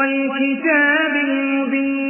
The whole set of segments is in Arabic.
والكتاب المبين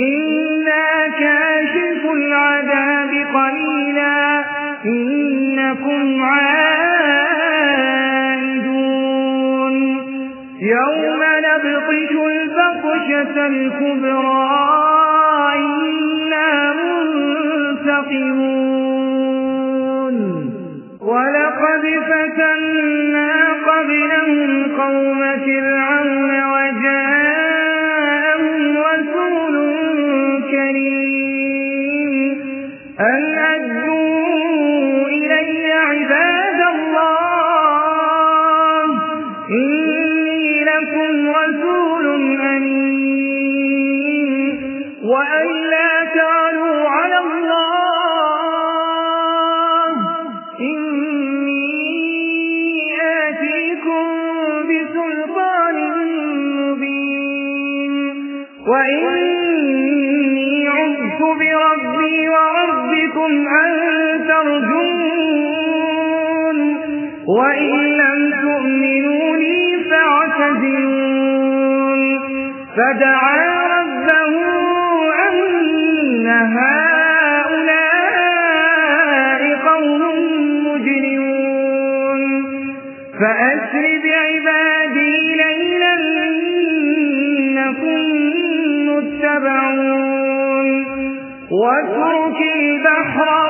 إنا كاشف العذاب قليلا إنكم عائدون يوم نبطش البطشة الكبرى أن ترجون. وإن لم تؤمنوا لي فاعتزلون. فدعا ربه أن هؤلاء قوم مجرمون. فأسر بعبادي ليلا إنكم متبعون. واترك البحر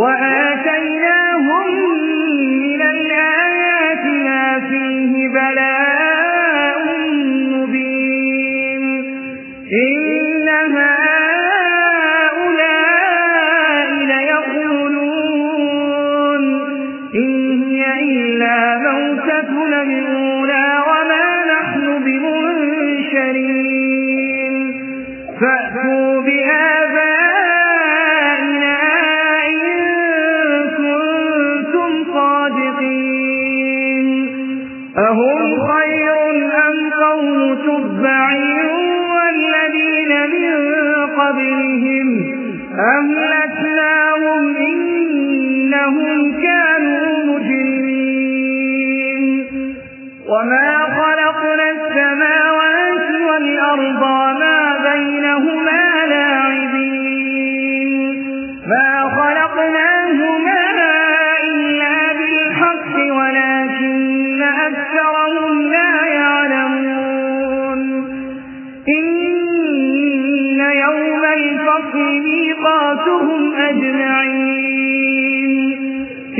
وآل إنهم